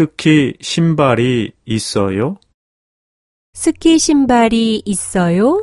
스키 신발이 있어요? 스키 신발이 있어요?